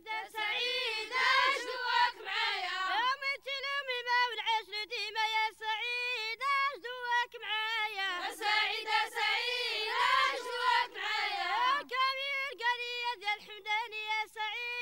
سعيدة سعيدة شدوك معايا. يوم تلومي باب العشر ديما يا سعيدة شدوك معايا. سعيدة سعيدة شدوك معايا. كامير قرية ديال الحمداني يا سعيدة.